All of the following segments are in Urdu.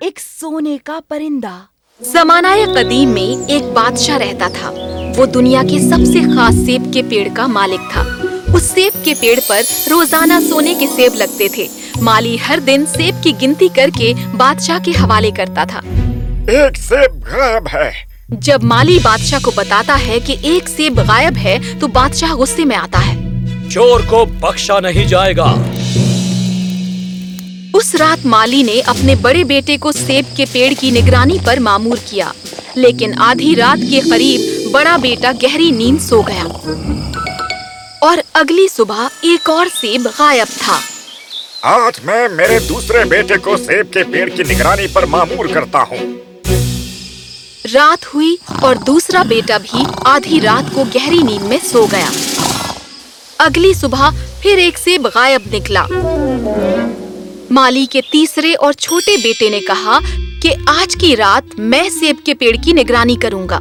ایک سونے کا پرندہ۔ زمانہ قدیم میں ایک بادشاہ رہتا تھا۔ وہ دنیا کے سب سے خاص سیب کے پیڑ کا مالک تھا۔ اس سیب کے پیڑ پر روزانہ سونے کے سیب لگتے تھے۔ مالی ہر دن سیب کی گنتی کر کے بادشاہ کے حوالے کرتا تھا۔ ایک سیب غائب ہے۔ جب مالی بادشاہ کو بتاتا ہے کہ ایک سیب غائب ہے تو بادشاہ غصے میں آتا ہے۔ چور کو بخشا نہیں جائے گا۔ اس رات مالی نے اپنے بڑے بیٹے کو سیب کے پیڑ کی نگرانی پر معمور کیا لیکن آدھی رات کے قریب بڑا بیٹا گہری نیند سو گیا۔ اور اگلی صبح ایک اور سیب غائب تھا۔ آج میں میرے دوسرے بیٹے کو سیب کے پیڑ کی نگرانی پر معمور کرتا ہوں۔ رات ہوئی اور دوسرا بیٹا بھی آدھی رات کو گہری نیند میں سو گیا۔ اگلی صبح پھر ایک سیب غائب نکلا۔ مالی کے تیسرے اور چھوٹے بیٹے نے کہا کہ آج کی رات میں سیب کے پیڑ کی نگرانی کروں گا۔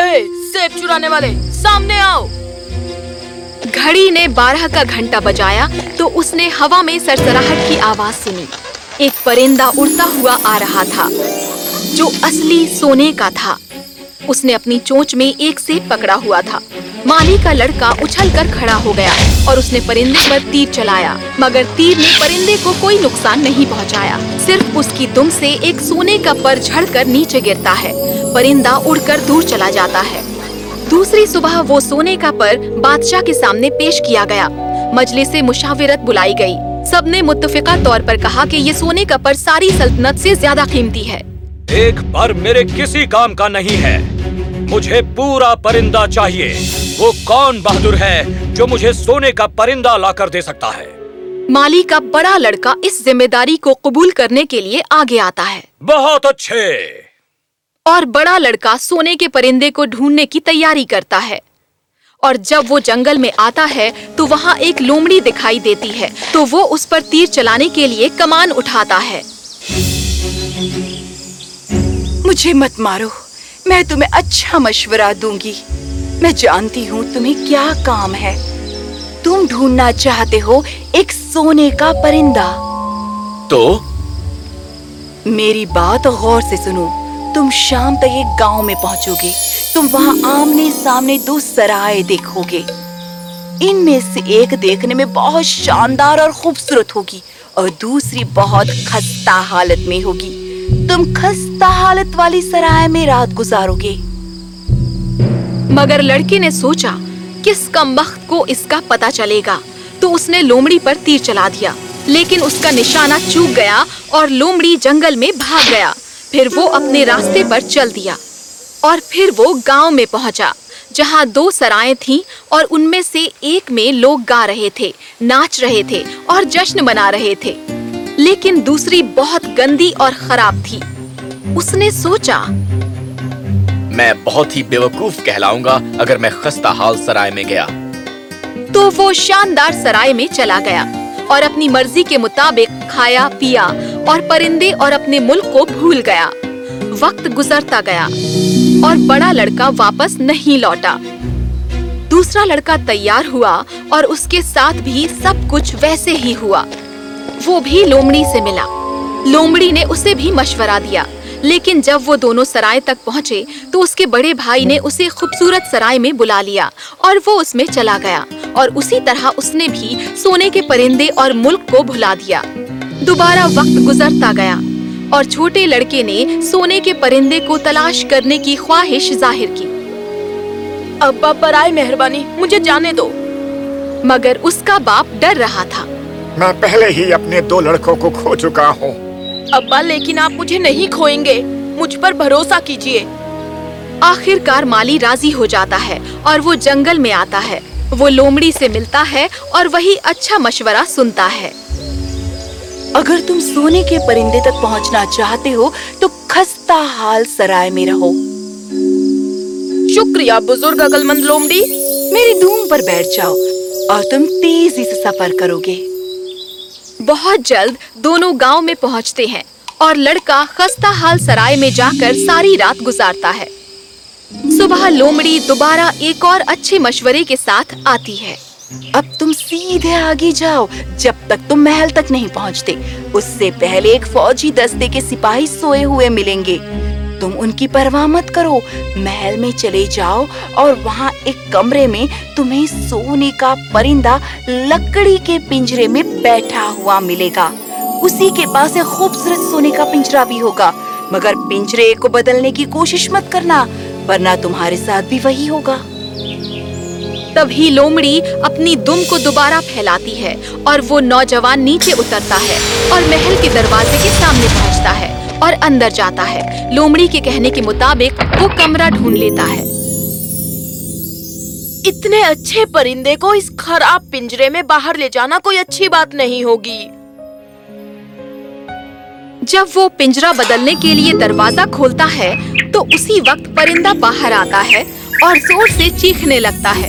اے سیب چرانے والے سامنے آؤ۔ گھڑی نے بارہ کا گھنٹا بجایا تو اس نے ہوا میں سرسراہٹ کی آواز سنی۔ ایک پرندہ اڑتا ہوا آ رہا تھا جو اصلی سونے کا تھا۔ اس نے اپنی چونچ میں ایک سیب پکڑا ہوا تھا۔ مالی کا لڑکا اچھل کر کھڑا ہو گیا اور اس نے پرندے پر تیر چلایا، مگر تیر نے پرندے کو کوئی نقصان نہیں پہنچایا۔ صرف اس کی دم سے ایک سونے کا پر جھڑ کر نیچے گرتا ہے، پرندہ اڑ کر دور چلا جاتا ہے۔ دوسری صبح وہ سونے کا پر بادشاہ کے سامنے پیش کیا گیا۔ مجلس سے مشاورت بلائی گئی۔ سب نے متفقہ طور پر کہا کہ یہ سونے کا پر ساری سلطنت سے زیادہ قیمتی ہے۔ ایک پر میرے کسی کام کا نہیں ہے۔ مجھے پورا پرندہ چاہیے۔ وہ کون بہادر ہے جو مجھے سونے کا پرندہ لا کر دے سکتا ہے؟ مالی کا بڑا لڑکا اس ذمہ داری کو قبول کرنے کے لیے آگے آتا ہے۔ بہت اچھے۔ اور بڑا لڑکا سونے کے پرندے کو ڈھونڈنے کی تیاری کرتا ہے۔ اور جب وہ جنگل میں آتا ہے تو وہاں ایک لومڑی دکھائی دیتی ہے۔ تو وہ اس پر تیر چلانے کے لیے کمان اٹھاتا ہے۔ مجھے مت مارو۔ میں تمہیں اچھا مشورہ دوں گی۔ میں جانتی ہوں تمہیں کیا کام ہے۔ تم ڈھونڈنا چاہتے ہو ایک سونے کا پرندہ۔ تو؟ میری بات غور سے سنو۔ تم شام تک ایک گاؤں میں پہنچو گے۔ تم وہاں آمنے سامنے دو سرائے دیکھو گے۔ ان میں سے ایک دیکھنے میں بہت شاندار اور خوبصورت ہوگی اور دوسری بہت خستہ حالت میں ہوگی۔ تم خستہ حالت والی سرائے میں رات گزارو گے۔ مگر لڑکے نے سوچا، کس کم وقت کو اس کا پتا چلے گا؟ تو اس نے لومڑی پر تیر چلا دیا۔ لیکن اس کا نشانہ چوک گیا اور لومڑی جنگل میں بھاگ گیا۔ پھر وہ اپنے راستے پر چل دیا اور پھر وہ گاؤں میں پہنچا، جہاں دو سرائیں تھیں اور ان میں سے ایک میں لوگ گا رہے تھے، ناچ رہے تھے اور جشن منا رہے تھے۔ لیکن دوسری بہت گندی اور خراب تھی۔ اس نے سوچا میں بہت ہی بے وقوف کہلاؤں گا اگر میں خستہ حال سرائے میں گیا۔ تو وہ شاندار سرائے میں چلا گیا اور اپنی مرضی کے مطابق کھایا پیا اور پرندے اور اپنے ملک کو بھول گیا۔ وقت گزرتا گیا اور بڑا لڑکا واپس نہیں لوٹا۔ دوسرا لڑکا تیار ہوا اور اس کے ساتھ بھی سب کچھ ویسے ہی ہوا۔ وہ بھی لومڑی سے ملا۔ لومڑی نے اسے بھی مشورہ دیا، لیکن جب وہ دونوں سرائے تک پہنچے تو اس کے بڑے بھائی نے اسے خوبصورت سرائے میں بلا لیا اور وہ اس میں چلا گیا۔ اور اسی طرح اس نے بھی سونے کے پرندے اور ملک کو بھلا دیا۔ دوبارہ وقت گزرتا گیا اور چھوٹے لڑکے نے سونے کے پرندے کو تلاش کرنے کی خواہش ظاہر کی۔ ابا برائے مہربانی، مجھے جانے دو۔ مگر اس کا باپ ڈر رہا تھا۔ میں پہلے ہی اپنے دو لڑکوں کو کھو چکا ہوں۔ ابا لیکن آپ مجھے نہیں کھوئیں گے۔ مجھ پر بھروسہ کیجیے آخر کار مالی راضی ہو جاتا ہے اور وہ جنگل میں آتا ہے۔ وہ لومڑی سے ملتا ہے اور وہی اچھا مشورہ سنتا ہے۔ اگر تم سونے کے پرندے تک پہنچنا چاہتے ہو تو خستہ حال سرائے میں رہو۔ شکریہ بزرگ عقل مند لومڑی۔ میری دھوم پر بیٹھ جاؤ اور تم تیزی سے سفر کرو گے۔ بہت جلد دونوں گاؤں میں پہنچتے ہیں اور لڑکا خستہ حال سرائے میں جا کر ساری رات گزارتا ہے۔ صبح لومڑی دوبارہ ایک اور اچھے مشورے کے ساتھ آتی ہے۔ اب تم سیدھے آگے جاؤ، جب تک تم محل تک نہیں پہنچتے، اس سے پہلے ایک فوجی دستے کے سپاہی سوئے ہوئے ملیں گے۔ تم ان کی پرواہ مت کرو۔ محل میں چلے جاؤ اور وہاں ایک کمرے میں تمہیں سونے کا پرندہ لکڑی کے پنجرے میں بیٹھا ہوا ملے گا۔ اسی کے پاس ایک خوبصورت سونے کا پنجرا بھی ہوگا۔ مگر پنجرے کو بدلنے کی کوشش مت کرنا، ورنہ تمہارے ساتھ بھی وہی ہوگا۔ تبھی لومڑی اپنی دم کو دوبارہ پھیلاتی ہے اور وہ نوجوان نیچے اترتا ہے اور محل کے دروازے کے سامنے پہنچتا ہے۔ اور اندر جاتا ہے۔ لومڑی کے کہنے کے مطابق وہ کمرہ ڈھونڈ لیتا ہے۔ اتنے اچھے پرندے کو اس خراب پنجرے میں باہر لے جانا کوئی اچھی بات نہیں ہوگی۔ جب وہ پنجرا بدلنے کے لیے دروازہ کھولتا ہے تو اسی وقت پرندہ باہر آتا ہے اور زور سے چیخنے لگتا ہے۔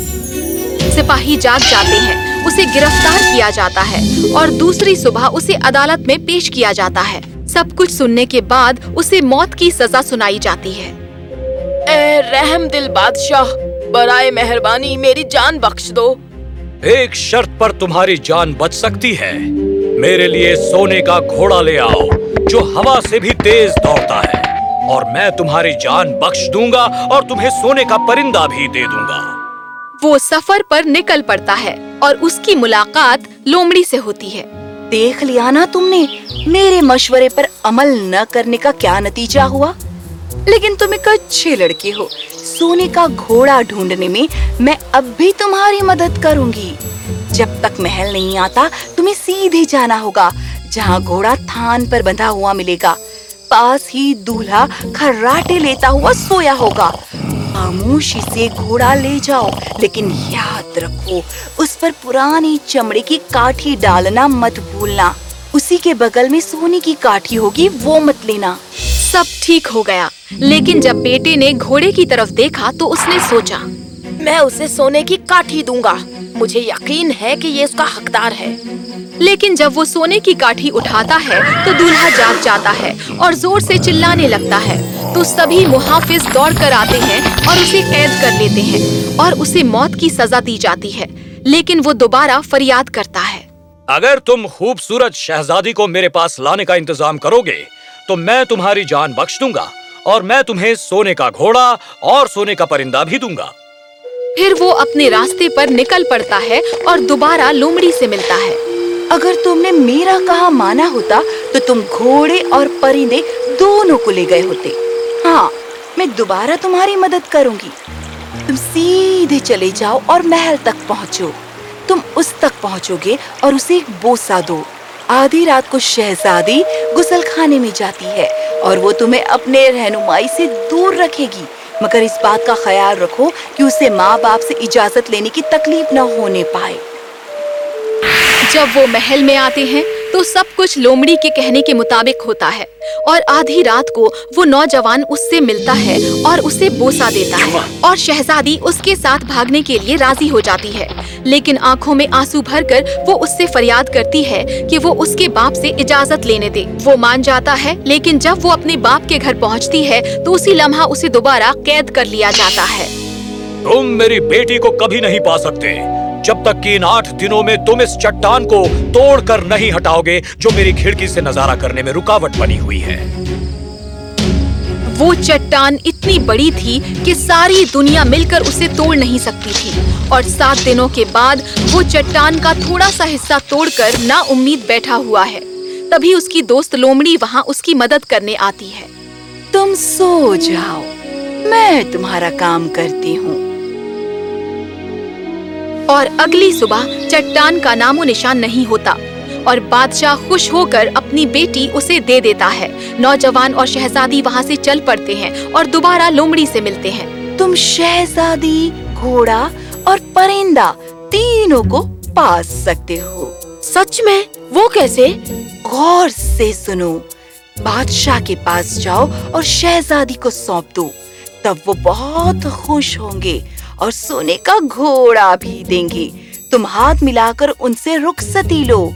سپاہی جاگ جاتے ہیں، اسے گرفتار کیا جاتا ہے اور دوسری صبح اسے عدالت میں پیش کیا جاتا ہے۔ سب کچھ سننے کے بعد اسے موت کی سزا سنائی جاتی ہے۔ اے رحم دل بادشاہ برائے مہربانی میری جان بخش دو۔ ایک شرط پر تمہاری جان بچ سکتی ہے۔ میرے لیے سونے کا گھوڑا لے آؤ جو ہوا سے بھی تیز دوڑتا ہے۔ اور میں تمہاری جان بخش دوں گا اور تمہیں سونے کا پرندہ بھی دے دوں گا۔ وہ سفر پر نکل پڑتا ہے اور اس کی ملاقات لومڑی سے ہوتی ہے۔ دیکھ لیا نا تم نے؟ میرے مشورے پر عمل نہ کرنے کا کیا نتیجہ ہوا؟ لیکن تم ایک اچھے لڑکے ہو۔ سونے کا گھوڑا ڈھونڈنے میں میں اب بھی تمہاری مدد کروں گی۔ جب تک محل نہیں آتا، تمہیں سیدھے جانا ہوگا، جہاں گھوڑا تھان پر بندھا ہوا ملے گا۔ پاس ہی دولہا کھراٹے لیتا ہوا سویا ہوگا۔ خاموشی سے گھوڑا لے جاؤ، لیکن یاد رکھو، اس پر پرانی چمڑے کی کاٹھی ڈالنا مت بھولنا۔ اسی کے بغل میں سونے کی کاٹھی ہوگی، وہ مت لینا۔ سب ٹھیک ہو گیا، لیکن جب بیٹے نے گھوڑے کی طرف دیکھا تو اس نے سوچا، میں اسے سونے کی کاٹھی دوں گا۔ مجھے یقین ہے کہ یہ اس کا حقدار ہے۔ لیکن جب وہ سونے کی کاٹھی اٹھاتا ہے تو دولہا جاگ جاتا ہے اور زور سے چلانے لگتا ہے۔ تو سبھی محافظ دوڑ کر آتے ہیں اور اسے قید کر لیتے ہیں اور اسے موت کی سزا دی جاتی ہے لیکن وہ دوبارہ فریاد کرتا ہے۔ اگر تم خوبصورت شہزادی کو میرے پاس لانے کا انتظام کرو گے تو میں تمہاری جان بخش دوں گا اور میں تمہیں سونے کا گھوڑا اور سونے کا پرندہ بھی دوں گا۔ پھر وہ اپنے راستے پر نکل پڑتا ہے اور دوبارہ لومڑی سے ملتا ہے۔ اگر تم نے میرا کہا مانا ہوتا تو تم گھوڑے اور پرندے دونوں کو لے گئے ہوتے۔ ہاں میں دوبارہ تمہاری مدد کروں گی۔ تم سیدھے چلے جاؤ اور محل تک پہنچو۔ تم اس تک پہنچو گے اور اسے ایک بوسا دو۔ آدھی رات کو شہزادی گسل خانے میں جاتی ہے اور وہ تمہیں اپنے رہنمائی سے دور رکھے گی۔ مگر اس بات کا خیال رکھو کہ اسے ماں باپ سے اجازت لینے کی تکلیف نہ ہونے پائے۔ جب وہ محل میں آتے ہیں تو سب کچھ لومڑی کے کہنے کے مطابق ہوتا ہے اور آدھی رات کو وہ نوجوان اس سے ملتا ہے اور اسے بوسا دیتا ہے اور شہزادی اس کے ساتھ بھاگنے کے لیے راضی ہو جاتی ہے۔ لیکن آنکھوں میں آنسو بھر کر وہ اس سے فریاد کرتی ہے کہ وہ اس کے باپ سے اجازت لینے دے۔ وہ مان جاتا ہے، لیکن جب وہ اپنے باپ کے گھر پہنچتی ہے تو اسی لمحہ اسے دوبارہ قید کر لیا جاتا ہے۔ تم میری بیٹی کو کبھی نہیں پا سکتے۔ جب تک کہ ان آٹھ دنوں میں تم اس چٹان کو توڑ کر نہیں ہٹاؤ گے جو میری کھڑکی سے نظارہ کرنے میں رکاوٹ بنی ہوئی ہے۔ وہ چٹان اتنی بڑی تھی کہ ساری دنیا مل کر اسے توڑ نہیں سکتی تھی۔ اور سات دنوں کے بعد وہ چٹان کا تھوڑا سا حصہ توڑ کر نا امید بیٹھا ہوا ہے۔ تبھی اس کی دوست لومڑی وہاں اس کی مدد کرنے آتی ہے۔ تم سو جاؤ، میں تمہارا کام کرتی ہوں۔ اور اگلی صبح چٹان کا نام و نشان نہیں ہوتا اور بادشاہ خوش ہو کر اپنی بیٹی اسے دے دیتا ہے۔ نوجوان اور شہزادی وہاں سے چل پڑتے ہیں اور دوبارہ لومڑی سے ملتے ہیں۔ تم شہزادی، گھوڑا اور پرندہ تینوں کو پاس سکتے ہو۔ سچ میں وہ کیسے؟ غور سے سنو۔ بادشاہ کے پاس جاؤ اور شہزادی کو سونپ دو۔ تب وہ بہت خوش ہوں گے۔ اور سونے کا گھوڑا بھی دیں گے۔ تم ہاتھ ملا کر ان سے رخصتی لو۔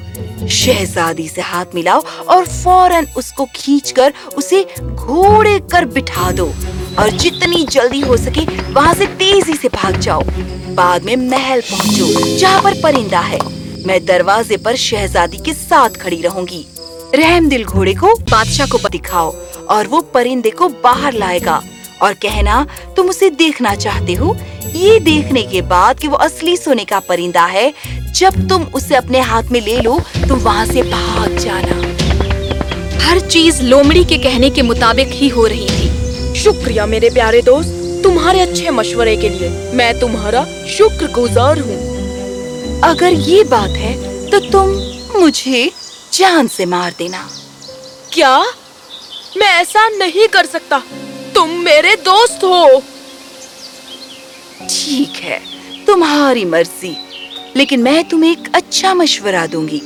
شہزادی سے ہاتھ ملاؤ اور فوراً اس کو کھینچ کر اسے گھوڑے کر بٹھا دو۔ اور جتنی جلدی ہو سکے وہاں سے تیزی سے بھاگ جاؤ۔ بعد میں محل پہنچو جہاں پر پرندہ ہے۔ میں دروازے پر شہزادی کے ساتھ کھڑی رہوں گی۔ رحم دل گھوڑے کو بادشاہ کو دکھاؤ اور وہ پرندے کو باہر لائے گا۔ اور کہنا تم اسے دیکھنا چاہتے ہو؟ یہ دیکھنے کے بعد کہ وہ اصلی سونے کا پرندہ ہے جب تم اسے اپنے ہاتھ میں لے لو تو وہاں سے بھاگ جانا۔ ہر چیز لومڑی کے کہنے کے مطابق ہی ہو رہی تھی۔ شکریہ میرے پیارے دوست تمہارے اچھے مشورے کے لیے میں تمہارا شکر گزار ہوں۔ اگر یہ بات ہے تو تم مجھے جان سے مار دینا۔ کیا؟ میں ایسا نہیں کر سکتا۔ تم میرے دوست ہو۔ ٹھیک ہے، تمہاری مرضی، لیکن میں تمہیں ایک اچھا مشورہ دوں گی۔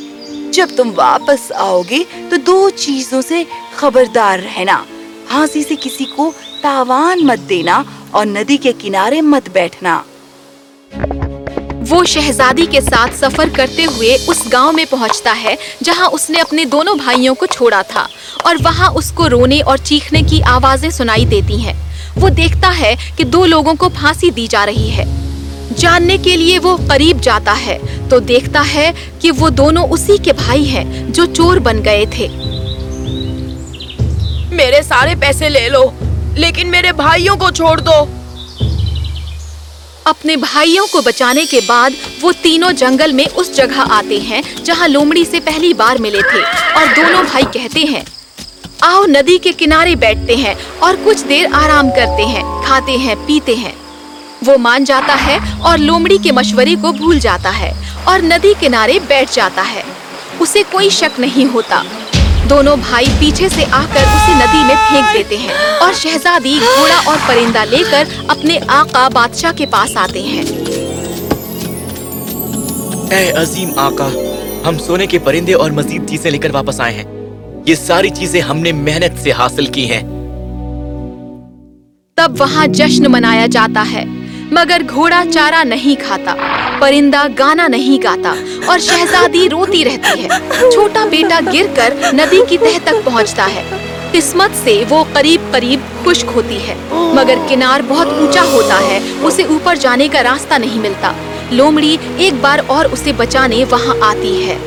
جب تم واپس آؤ گے تو دو چیزوں سے خبردار رہنا۔ ہانسی سے کسی کو تاوان مت دینا اور ندی کے کنارے مت بیٹھنا۔ وہ شہزادی کے ساتھ سفر کرتے ہوئے اس گاؤں میں پہنچتا ہے، جہاں اس نے اپنے دونوں بھائیوں کو چھوڑا تھا اور وہاں اس کو رونے اور چیخنے کی آوازیں سنائی دیتی ہیں۔ وہ دیکھتا ہے کہ دو لوگوں کو پھانسی دی جا رہی ہے۔ جاننے کے لیے وہ قریب جاتا ہے تو دیکھتا ہے کہ وہ دونوں اسی کے بھائی ہیں جو چور بن گئے تھے۔ میرے سارے پیسے لے لو، لیکن میرے بھائیوں کو چھوڑ دو۔ اپنے بھائیوں کو بچانے کے بعد وہ تینوں جنگل میں اس جگہ آتے ہیں جہاں لومڑی سے پہلی بار ملے تھے اور دونوں بھائی کہتے ہیں، آؤ ندی کے کنارے بیٹھتے ہیں اور کچھ دیر آرام کرتے ہیں، کھاتے ہیں، پیتے ہیں۔ وہ مان جاتا ہے اور لومڑی کے مشورے کو بھول جاتا ہے اور ندی کنارے بیٹھ جاتا ہے۔ اسے کوئی شک نہیں ہوتا۔ دونوں بھائی پیچھے سے آ کر اسے ندی میں پھینک دیتے ہیں اور شہزادی گھوڑا اور پرندہ لے کر اپنے آقا بادشاہ کے پاس آتے ہیں۔ اے عظیم آقا ہم سونے کے پرندے اور مزید چیزیں لے کر واپس آئے ہیں۔ یہ ساری چیزیں ہم نے محنت سے حاصل کی ہیں۔ تب وہاں جشن منایا جاتا ہے۔ مگر گھوڑا چارہ نہیں کھاتا، پرندہ گانا نہیں گاتا اور شہزادی روتی رہتی ہے۔ چھوٹا بیٹا گر کر ندی کی تہ تک پہنچتا ہے۔ قسمت سے وہ قریب قریب خشک ہوتی ہے۔ مگر کنار بہت اونچا ہوتا ہے، اسے اوپر جانے کا راستہ نہیں ملتا۔ لومڑی ایک بار اور اسے بچانے وہاں آتی ہے۔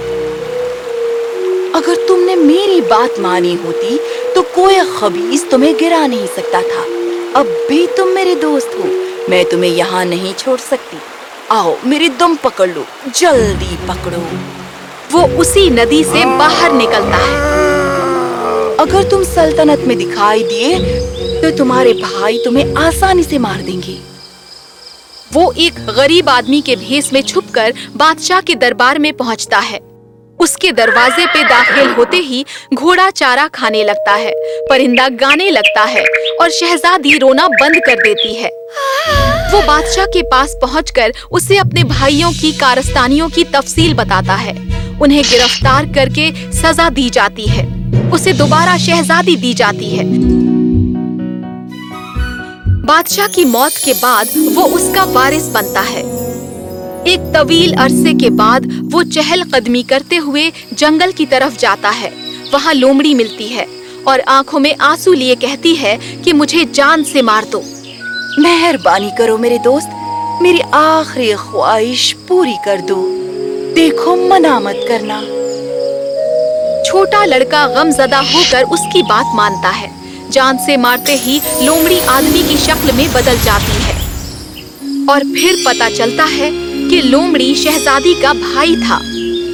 اگر تم نے میری بات مانی ہوتی، تو کوئی خبیز تمہیں گرا نہیں سکتا تھا۔ اب بھی تم میرے دوست ہو۔ میں تمہیں یہاں نہیں چھوڑ سکتی۔ آؤ، میری دم پکڑ لو۔ جلدی پکڑو۔ وہ اسی ندی سے باہر نکلتا ہے۔ اگر تم سلطنت میں دکھائی دیے، تو تمہارے بھائی تمہیں آسانی سے مار دیں گے۔ وہ ایک غریب آدمی کے بھیس میں چھپ کر بادشاہ کے دربار میں پہنچتا ہے۔ اس کے دروازے پہ داخل ہوتے ہی گھوڑا چارہ کھانے لگتا ہے، پرندہ گانے لگتا ہے اور شہزادی رونا بند کر دیتی ہے۔ وہ بادشاہ کے پاس پہنچ کر اسے اپنے بھائیوں کی کارستانیوں کی تفصیل بتاتا ہے۔ انہیں گرفتار کر کے سزا دی جاتی ہے۔ اسے دوبارہ شہزادی دی جاتی ہے۔ بادشاہ کی موت کے بعد وہ اس کا وارث بنتا ہے۔ ایک طویل عرصے کے بعد وہ چہل قدمی کرتے ہوئے جنگل کی طرف جاتا ہے۔ وہاں لومڑی ملتی ہے اور آنکھوں میں آنسو لیے کہتی ہے کہ مجھے جان سے مار دو۔ مہربانی کرو میرے دوست، میری آخری خواہش پوری کر دو۔ دیکھو منا مت کرنا۔ چھوٹا لڑکا غم زدہ ہو کر اس کی بات مانتا ہے۔ جان سے مارتے ہی لومڑی آدمی کی شکل میں بدل جاتی ہے۔ اور پھر پتا چلتا ہے کہ لومڑی شہزادی کا بھائی تھا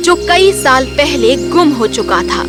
جو کئی سال پہلے گم ہو چکا تھا۔